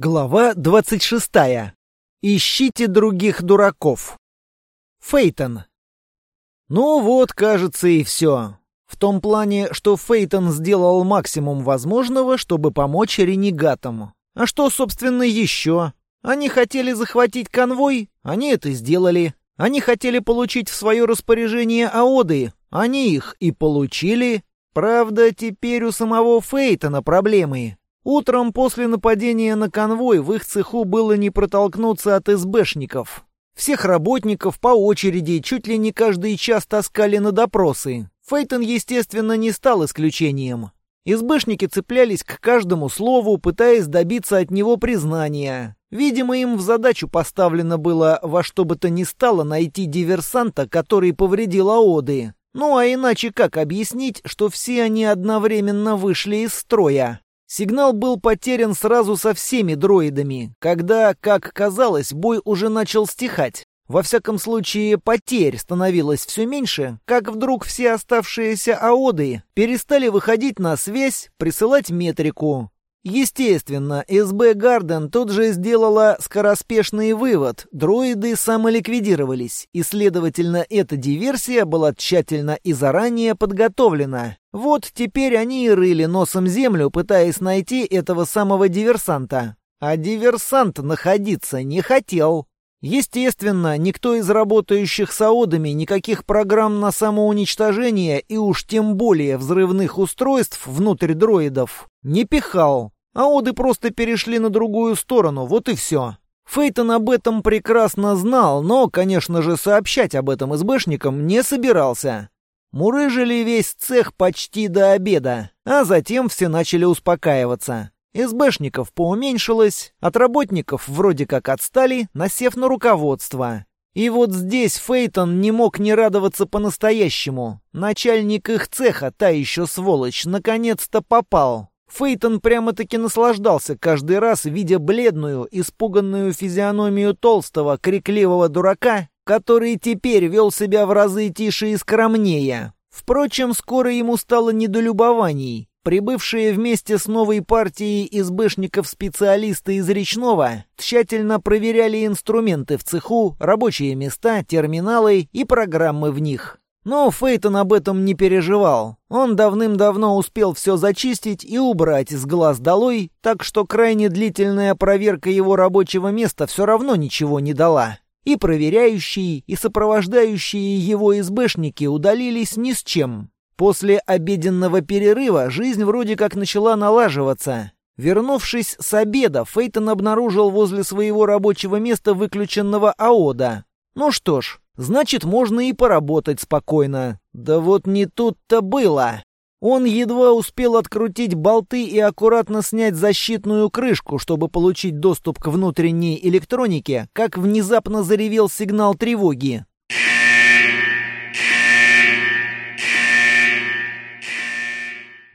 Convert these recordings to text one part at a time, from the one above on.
Глава 26. Ищите других дураков. Фейтон. Ну вот, кажется, и все. В том плане, что Фейтон сделал максимум возможного, чтобы помочь ренегатам. А что, собственно, еще? Они хотели захватить конвой, они это сделали. Они хотели получить в свое распоряжение аоды, они их и получили. Правда, теперь у самого Фейтона проблемы. Утром после нападения на конвой в их цеху было не протолкнуться от СБшников. Всех работников по очереди чуть ли не каждый час таскали на допросы. Фейтон, естественно, не стал исключением. СБшники цеплялись к каждому слову, пытаясь добиться от него признания. Видимо, им в задачу поставлено было во что бы то ни стало найти диверсанта, который повредил Аоды. Ну а иначе как объяснить, что все они одновременно вышли из строя? Сигнал был потерян сразу со всеми дроидами, когда, как казалось, бой уже начал стихать. Во всяком случае, потерь становилось все меньше, как вдруг все оставшиеся аоды перестали выходить на связь, присылать метрику. Естественно, СБ Гарден тут же сделала скороспешный вывод. Дроиды самоликвидировались, и, следовательно, эта диверсия была тщательно и заранее подготовлена. Вот теперь они и рыли носом землю, пытаясь найти этого самого диверсанта. А диверсант находиться не хотел. Естественно, никто из работающих с АОДами никаких программ на самоуничтожение и уж тем более взрывных устройств внутрь дроидов не пихал. АОДы просто перешли на другую сторону, вот и все. Фейтон об этом прекрасно знал, но, конечно же, сообщать об этом СБшникам не собирался. Мурыжили весь цех почти до обеда, а затем все начали успокаиваться. СБшников поуменьшилось, от работников вроде как отстали, насев на руководство. И вот здесь Фейтон не мог не радоваться по-настоящему. Начальник их цеха, та еще сволочь, наконец-то попал. Фейтон прямо-таки наслаждался каждый раз, видя бледную, испуганную физиономию толстого, крикливого дурака, который теперь вел себя в разы тише и скромнее. Впрочем, скоро ему стало недолюбований. Прибывшие вместе с новой партией избышников-специалисты из Речного тщательно проверяли инструменты в цеху, рабочие места, терминалы и программы в них. Но Фейтон об этом не переживал. Он давным-давно успел все зачистить и убрать с глаз долой, так что крайне длительная проверка его рабочего места все равно ничего не дала. И проверяющие, и сопровождающие его избэшники удалились ни с чем. После обеденного перерыва жизнь вроде как начала налаживаться. Вернувшись с обеда, Фейтон обнаружил возле своего рабочего места выключенного АОДа. Ну что ж, значит, можно и поработать спокойно. Да вот не тут-то было. Он едва успел открутить болты и аккуратно снять защитную крышку, чтобы получить доступ к внутренней электронике, как внезапно заревел сигнал тревоги.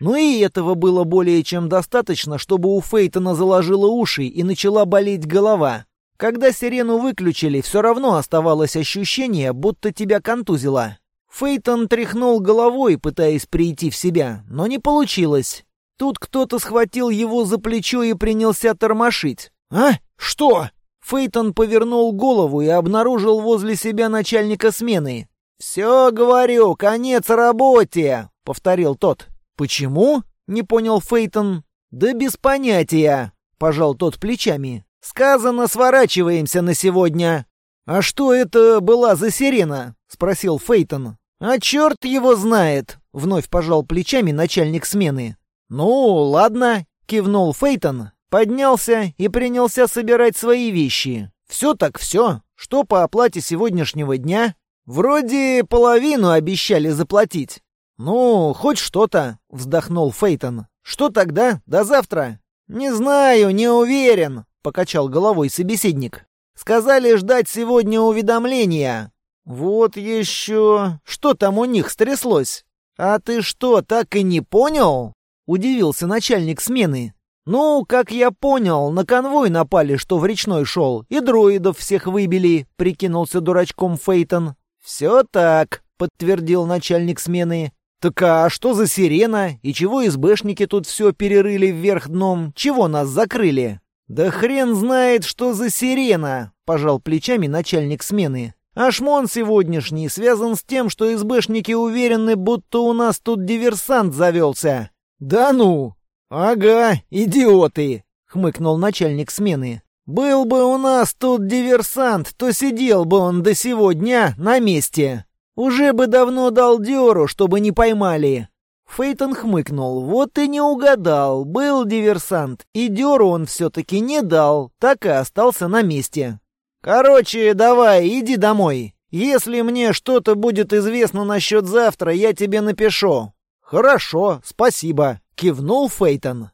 Но и этого было более чем достаточно, чтобы у Фейтона заложило уши и начала болеть голова. Когда сирену выключили, все равно оставалось ощущение, будто тебя контузило. Фейтон тряхнул головой, пытаясь прийти в себя, но не получилось. Тут кто-то схватил его за плечо и принялся тормошить. «А? Что?» Фейтон повернул голову и обнаружил возле себя начальника смены. «Все, говорю, конец работе!» — повторил тот. «Почему?» — не понял Фейтон. «Да без понятия», — пожал тот плечами. «Сказано, сворачиваемся на сегодня». «А что это была за сирена?» — спросил Фейтон. «А черт его знает!» — вновь пожал плечами начальник смены. «Ну, ладно», — кивнул Фейтон, поднялся и принялся собирать свои вещи. «Все так все. Что по оплате сегодняшнего дня?» «Вроде половину обещали заплатить». «Ну, хоть что-то», — вздохнул Фейтон. «Что тогда? До завтра?» «Не знаю, не уверен», — покачал головой собеседник. «Сказали ждать сегодня уведомления». «Вот еще... Что там у них стряслось?» «А ты что, так и не понял?» — удивился начальник смены. «Ну, как я понял, на конвой напали, что в речной шел, и дроидов всех выбили», — прикинулся дурачком Фейтон. «Все так», — подтвердил начальник смены. «Так а что за сирена? И чего СБшники тут все перерыли вверх дном? Чего нас закрыли?» «Да хрен знает, что за сирена!» — пожал плечами начальник смены. «А сегодняшний связан с тем, что СБшники уверены, будто у нас тут диверсант завелся». «Да ну!» «Ага, идиоты!» — хмыкнул начальник смены. «Был бы у нас тут диверсант, то сидел бы он до сегодня на месте. Уже бы давно дал дёру, чтобы не поймали. Фейтон хмыкнул. Вот и не угадал. Был диверсант. И дёру он все-таки не дал. Так и остался на месте. Короче, давай, иди домой. Если мне что-то будет известно насчет завтра, я тебе напишу. Хорошо, спасибо. Кивнул Фейтон.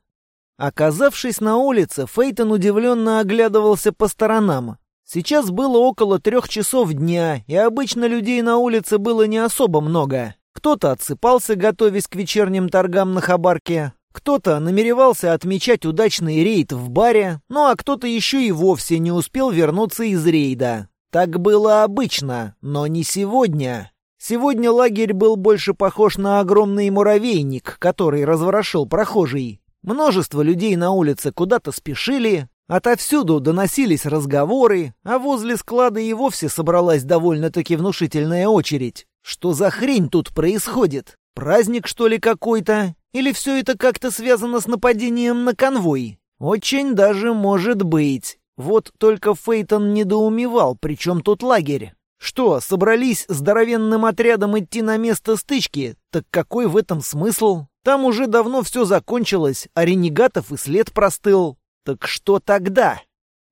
Оказавшись на улице, Фейтон удивленно оглядывался по сторонам. Сейчас было около трех часов дня, и обычно людей на улице было не особо много. Кто-то отсыпался, готовясь к вечерним торгам на хабарке, кто-то намеревался отмечать удачный рейд в баре, ну а кто-то еще и вовсе не успел вернуться из рейда. Так было обычно, но не сегодня. Сегодня лагерь был больше похож на огромный муравейник, который разворошил прохожий. Множество людей на улице куда-то спешили, отовсюду доносились разговоры, а возле склада и вовсе собралась довольно-таки внушительная очередь. Что за хрень тут происходит? Праздник, что ли, какой-то? Или все это как-то связано с нападением на конвой? Очень даже может быть. Вот только Фейтон недоумевал, при чем тут лагерь. Что, собрались здоровенным отрядом идти на место стычки? Так какой в этом смысл? Там уже давно все закончилось, а ренегатов и след простыл. Так что тогда?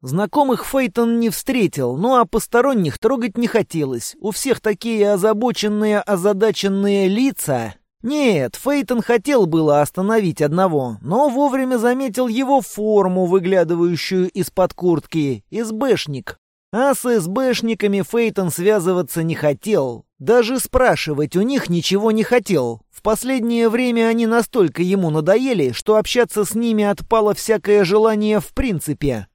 Знакомых Фейтон не встретил, ну а посторонних трогать не хотелось. У всех такие озабоченные, озадаченные лица. Нет, Фейтон хотел было остановить одного, но вовремя заметил его форму, выглядывающую из-под куртки, СБшник. А с СБшниками Фейтон связываться не хотел. Даже спрашивать у них ничего не хотел. В последнее время они настолько ему надоели, что общаться с ними отпало всякое желание в принципе.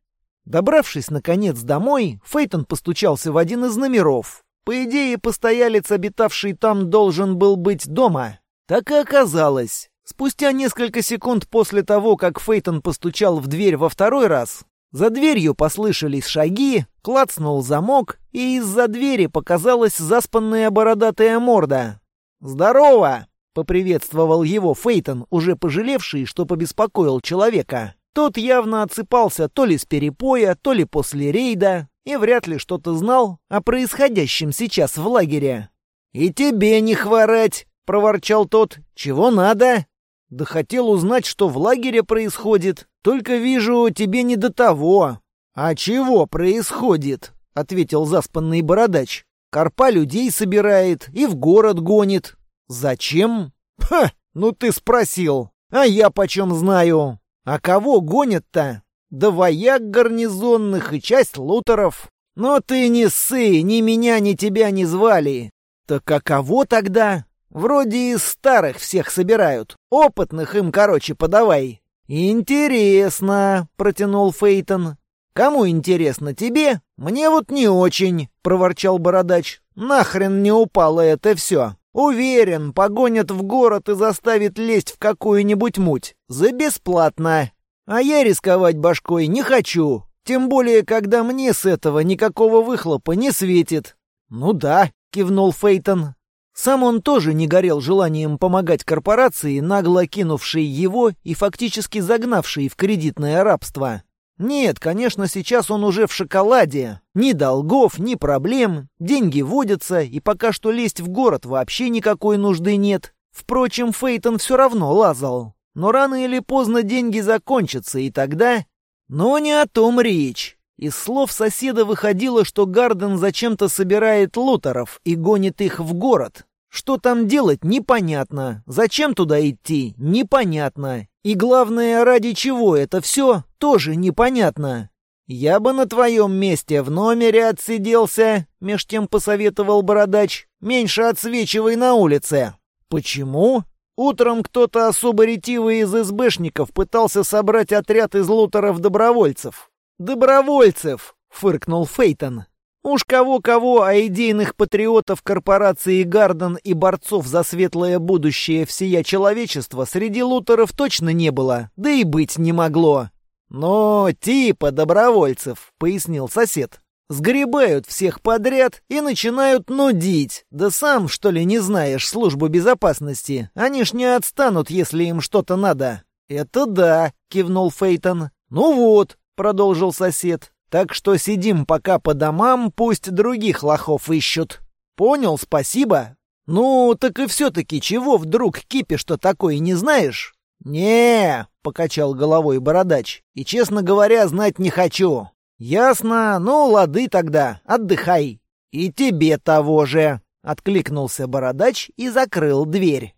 Добравшись, наконец, домой, Фейтон постучался в один из номеров. По идее, постоялец, обитавший там, должен был быть дома. Так и оказалось. Спустя несколько секунд после того, как Фейтон постучал в дверь во второй раз, за дверью послышались шаги, клацнул замок, и из-за двери показалась заспанная бородатая морда. «Здорово!» — поприветствовал его Фейтон, уже пожалевший, что побеспокоил человека. Тот явно отсыпался то ли с перепоя, то ли после рейда, и вряд ли что-то знал о происходящем сейчас в лагере. «И тебе не хворать!» — проворчал тот. «Чего надо?» «Да хотел узнать, что в лагере происходит. Только вижу, тебе не до того». «А чего происходит?» — ответил заспанный бородач. «Карпа людей собирает и в город гонит». «Зачем?» «Ха, ну ты спросил. А я почем знаю?» А кого гонят-то? Да вояк гарнизонных и часть лутеров. Но ты не ссы, ни меня, ни тебя не звали. Так а кого тогда? Вроде из старых всех собирают. Опытных им, короче, подавай. «Интересно», — протянул Фейтон. «Кому интересно, тебе? Мне вот не очень», — проворчал бородач. «Нахрен не упало это все. Уверен, погонят в город и заставят лезть в какую-нибудь муть. За бесплатно. А я рисковать башкой не хочу. Тем более, когда мне с этого никакого выхлопа не светит. Ну да, кивнул Фейтон. Сам он тоже не горел желанием помогать корпорации, нагло кинувшей его и фактически загнавшей в кредитное рабство. Нет, конечно, сейчас он уже в шоколаде. Ни долгов, ни проблем, деньги водятся, и пока что лезть в город вообще никакой нужды нет. Впрочем, Фейтон все равно лазал. Но рано или поздно деньги закончатся, и тогда... Но не о том речь. Из слов соседа выходило, что Гарден зачем-то собирает лутеров и гонит их в город. Что там делать, непонятно. Зачем туда идти, непонятно. И главное, ради чего это все, тоже непонятно. «Я бы на твоем месте в номере отсиделся», — меж тем посоветовал бородач. «Меньше отсвечивай на улице». «Почему?» Утром кто-то особо ретивый из СБшников пытался собрать отряд из лутеров-добровольцев. «Добровольцев!» — фыркнул Фейтон. Уж кого-кого, а идейных патриотов корпорации Гарден и борцов за светлое будущее всея человечества среди лутеров точно не было, да и быть не могло. «Ну, типа добровольцев», — пояснил сосед. Сгребают всех подряд и начинают нудить. Да сам, что ли, не знаешь службу безопасности? Они ж не отстанут, если им что-то надо. Это да, кивнул Фейтон. Ну вот, продолжил сосед. Так что сидим пока по домам, пусть других лохов ищут. Понял, спасибо. Ну, так и все-таки чего вдруг кипи что такое не знаешь? не покачал головой бородач. «И, честно говоря, знать не хочу. «Ясно. Ну, лады тогда. Отдыхай». «И тебе того же», — откликнулся бородач и закрыл дверь.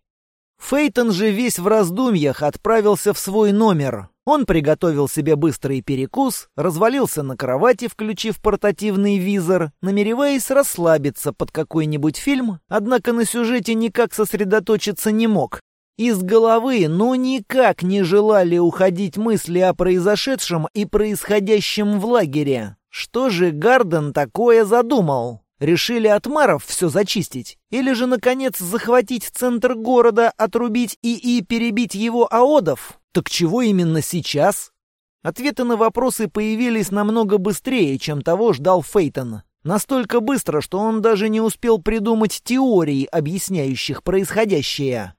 Фейтон же весь в раздумьях отправился в свой номер. Он приготовил себе быстрый перекус, развалился на кровати, включив портативный визор, намереваясь расслабиться под какой-нибудь фильм, однако на сюжете никак сосредоточиться не мог. Из головы ну никак не желали уходить мысли о произошедшем и происходящем в лагере. Что же Гарден такое задумал? Решили от маров все зачистить? Или же, наконец, захватить центр города, отрубить и и перебить его аодов? Так чего именно сейчас? Ответы на вопросы появились намного быстрее, чем того ждал Фейтон. Настолько быстро, что он даже не успел придумать теорий, объясняющих происходящее.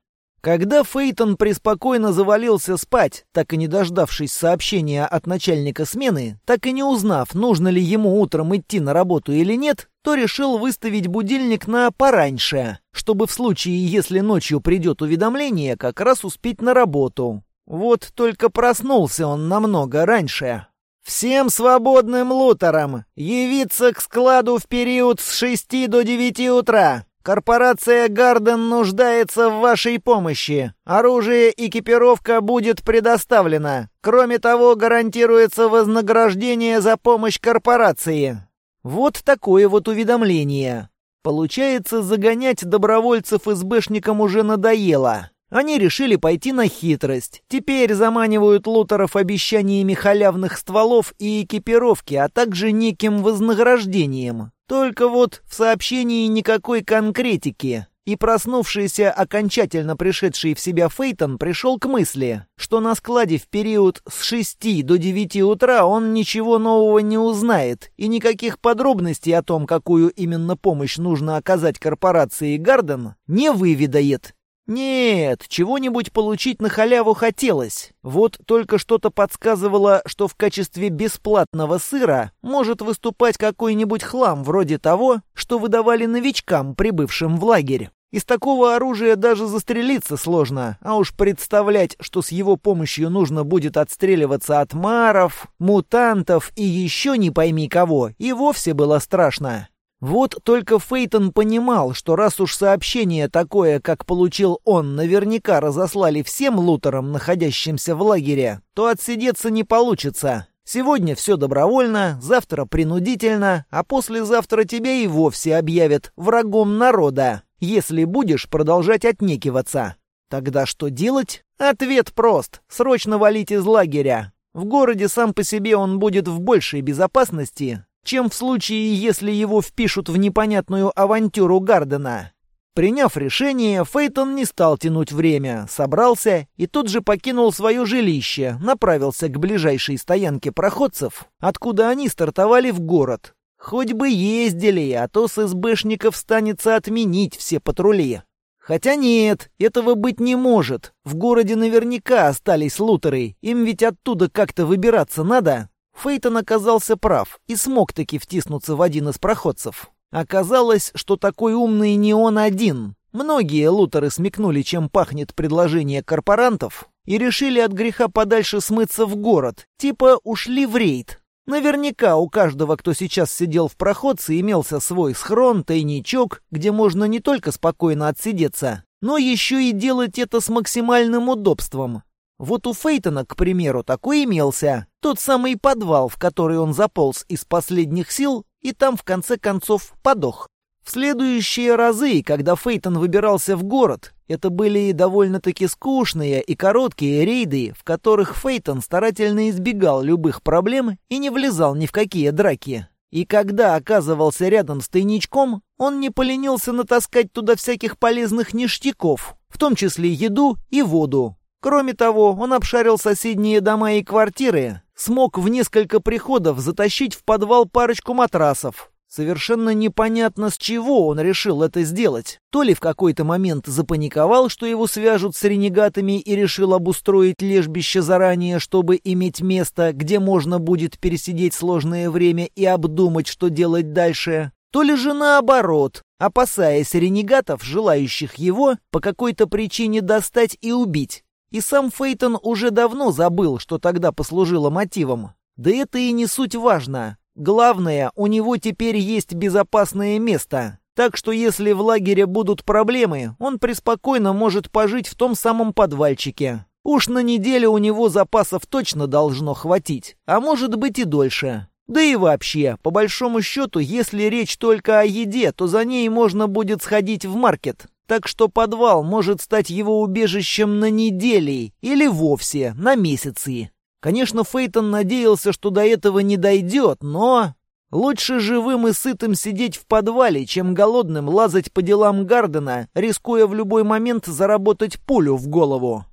Когда Фейтон преспокойно завалился спать, так и не дождавшись сообщения от начальника смены, так и не узнав, нужно ли ему утром идти на работу или нет, то решил выставить будильник на пораньше, чтобы в случае, если ночью придет уведомление, как раз успеть на работу. Вот только проснулся он намного раньше. «Всем свободным лутерам явиться к складу в период с 6 до 9 утра. Корпорация «Гарден» нуждается в вашей помощи. Оружие и экипировка будет предоставлена. Кроме того, гарантируется вознаграждение за помощь корпорации. Вот такое вот уведомление. Получается, загонять добровольцев СБшникам уже надоело. Они решили пойти на хитрость. Теперь заманивают лутеров обещаниями халявных стволов и экипировки, а также неким вознаграждением. Только вот в сообщении никакой конкретики. И проснувшийся, окончательно пришедший в себя Фейтон пришел к мысли, что на складе в период с 6 до 9 утра он ничего нового не узнает и никаких подробностей о том, какую именно помощь нужно оказать корпорации Гарден, не выведает. Нет, чего-нибудь получить на халяву хотелось. Вот только что-то подсказывало, что в качестве бесплатного сыра может выступать какой-нибудь хлам вроде того, что выдавали новичкам, прибывшим в лагерь. Из такого оружия даже застрелиться сложно, а уж представлять, что с его помощью нужно будет отстреливаться от маров, мутантов и еще не пойми кого, и вовсе было страшно. Вот только Фейтон понимал, что раз уж сообщение такое, как получил он, наверняка разослали всем лутерам, находящимся в лагере, то отсидеться не получится. Сегодня все добровольно, завтра принудительно, а послезавтра тебя и вовсе объявят врагом народа, если будешь продолжать отнекиваться. Тогда что делать? Ответ прост. Срочно валить из лагеря. В городе сам по себе он будет в большей безопасности, чем в случае, если его впишут в непонятную авантюру Гардена. Приняв решение, Фейтон не стал тянуть время, собрался и тут же покинул свое жилище, направился к ближайшей стоянке проходцев, откуда они стартовали в город. Хоть бы ездили, а то с СБшников станется отменить все патрули. Хотя нет, этого быть не может. В городе наверняка остались лутеры, им ведь оттуда как-то выбираться надо. Фейтон оказался прав и смог таки втиснуться в один из проходцев. Оказалось, что такой умный не он один. Многие лутеры смекнули, чем пахнет предложение корпорантов, и решили от греха подальше смыться в город, типа ушли в рейд. Наверняка у каждого, кто сейчас сидел в проходце, имелся свой схрон, тайничок, где можно не только спокойно отсидеться, но еще и делать это с максимальным удобством. Вот у Фейтона, к примеру, такой имелся. Тот самый подвал, в который он заполз из последних сил и там в конце концов подох. В следующие разы, когда Фейтон выбирался в город, это были довольно-таки скучные и короткие рейды, в которых Фейтон старательно избегал любых проблем и не влезал ни в какие драки. И когда оказывался рядом с тайничком, он не поленился натаскать туда всяких полезных ништяков, в том числе еду и воду. Кроме того, он обшарил соседние дома и квартиры, смог в несколько приходов затащить в подвал парочку матрасов. Совершенно непонятно, с чего он решил это сделать. То ли в какой-то момент запаниковал, что его свяжут с ренегатами и решил обустроить лежбище заранее, чтобы иметь место, где можно будет пересидеть сложное время и обдумать, что делать дальше. То ли же наоборот, опасаясь ренегатов, желающих его по какой-то причине достать и убить. И сам Фейтон уже давно забыл, что тогда послужило мотивом. Да это и не суть важно. Главное, у него теперь есть безопасное место. Так что если в лагере будут проблемы, он преспокойно может пожить в том самом подвальчике. Уж на неделю у него запасов точно должно хватить, а может быть и дольше. Да и вообще, по большому счету, если речь только о еде, то за ней можно будет сходить в маркет. Так что подвал может стать его убежищем на недели или вовсе на месяцы. Конечно, Фейтон надеялся, что до этого не дойдет, но... Лучше живым и сытым сидеть в подвале, чем голодным лазать по делам Гардена, рискуя в любой момент заработать пулю в голову.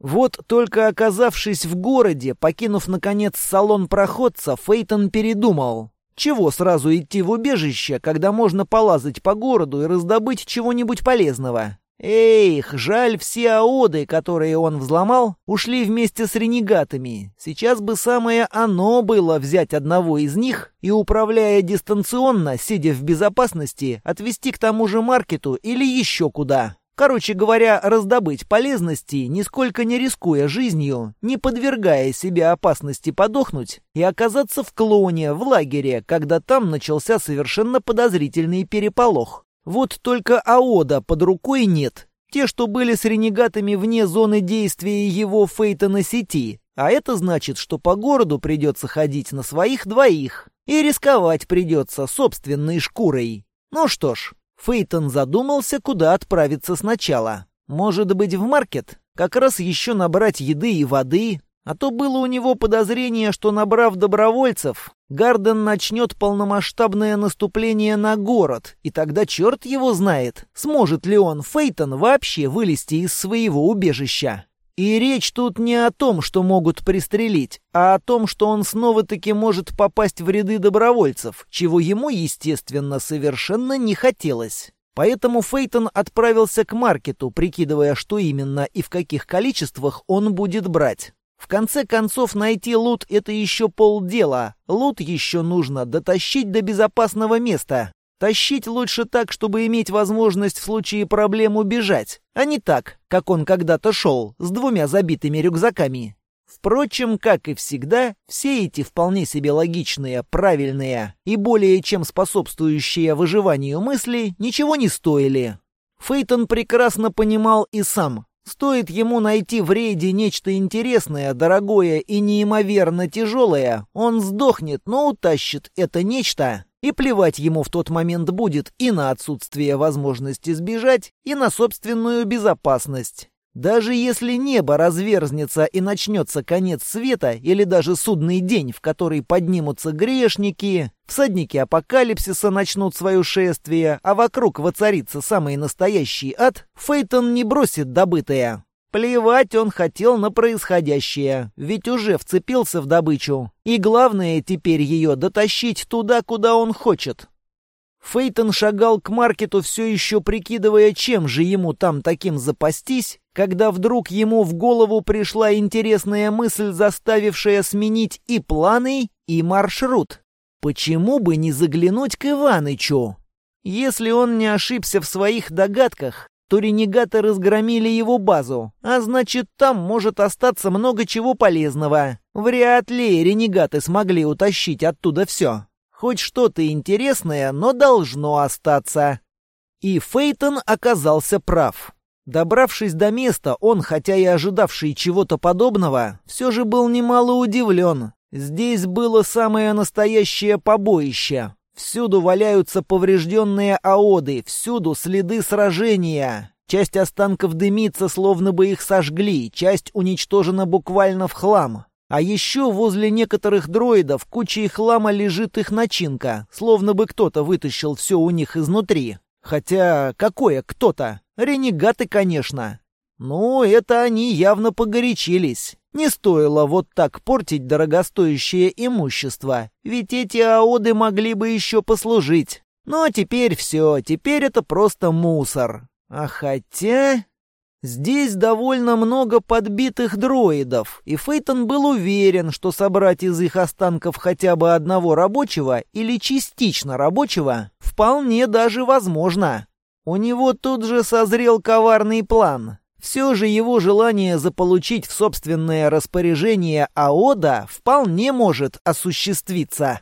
Вот только оказавшись в городе, покинув, наконец, салон проходца, Фейтон передумал. Чего сразу идти в убежище, когда можно полазать по городу и раздобыть чего-нибудь полезного? Эх, жаль, все аоды, которые он взломал, ушли вместе с ренегатами. Сейчас бы самое оно было взять одного из них и, управляя дистанционно, сидя в безопасности, отвезти к тому же маркету или еще куда. Короче говоря, раздобыть полезности, нисколько не рискуя жизнью, не подвергая себе опасности подохнуть, и оказаться в клоне, в лагере, когда там начался совершенно подозрительный переполох. Вот только АОДа под рукой нет. Те, что были с ренегатами вне зоны действия его фейта на сети. А это значит, что по городу придется ходить на своих двоих. И рисковать придется собственной шкурой. Ну что ж, Фейтон задумался, куда отправиться сначала. Может быть, в маркет? Как раз еще набрать еды и воды, а то было у него подозрение, что, набрав добровольцев, Гарден начнет полномасштабное наступление на город, и тогда черт его знает, сможет ли он, Фейтон, вообще вылезти из своего убежища. И речь тут не о том, что могут пристрелить, а о том, что он снова-таки может попасть в ряды добровольцев, чего ему, естественно, совершенно не хотелось. Поэтому Фейтон отправился к маркету, прикидывая, что именно и в каких количествах он будет брать. В конце концов, найти лут — это еще полдела. Лут еще нужно дотащить до безопасного места. Тащить лучше так, чтобы иметь возможность в случае проблем убежать, а не так, как он когда-то шел, с двумя забитыми рюкзаками. Впрочем, как и всегда, все эти вполне себе логичные, правильные и более чем способствующие выживанию мысли ничего не стоили. Фейтон прекрасно понимал и сам, Стоит ему найти в рейде нечто интересное, дорогое и неимоверно тяжелое, он сдохнет, но утащит это нечто. И плевать ему в тот момент будет и на отсутствие возможности сбежать, и на собственную безопасность. Даже если небо разверзнется и начнется конец света, или даже судный день, в который поднимутся грешники, всадники апокалипсиса начнут свое шествие, а вокруг воцарится самый настоящий ад, Фейтон не бросит добытое. Плевать он хотел на происходящее, ведь уже вцепился в добычу. И главное теперь ее дотащить туда, куда он хочет. Фейтон шагал к маркету, все еще прикидывая, чем же ему там таким запастись, когда вдруг ему в голову пришла интересная мысль, заставившая сменить и планы, и маршрут. Почему бы не заглянуть к Иванычу? Если он не ошибся в своих догадках, то ренегаты разгромили его базу, а значит, там может остаться много чего полезного. Вряд ли ренегаты смогли утащить оттуда все. Хоть что-то интересное, но должно остаться. И Фейтон оказался прав. Добравшись до места, он, хотя и ожидавший чего-то подобного, все же был немало удивлен. Здесь было самое настоящее побоище. Всюду валяются поврежденные аоды, всюду следы сражения. Часть останков дымится, словно бы их сожгли, часть уничтожена буквально в хлам. А еще возле некоторых дроидов кучей хлама лежит их начинка, словно бы кто-то вытащил все у них изнутри. Хотя какое кто-то? Ренегаты, конечно. Ну, это они явно погорячились. Не стоило вот так портить дорогостоящее имущество, ведь эти аоды могли бы еще послужить. Но теперь все, теперь это просто мусор. А хотя... Здесь довольно много подбитых дроидов, и Фейтон был уверен, что собрать из их останков хотя бы одного рабочего или частично рабочего вполне даже возможно. У него тут же созрел коварный план. Все же его желание заполучить в собственное распоряжение АОДа вполне может осуществиться.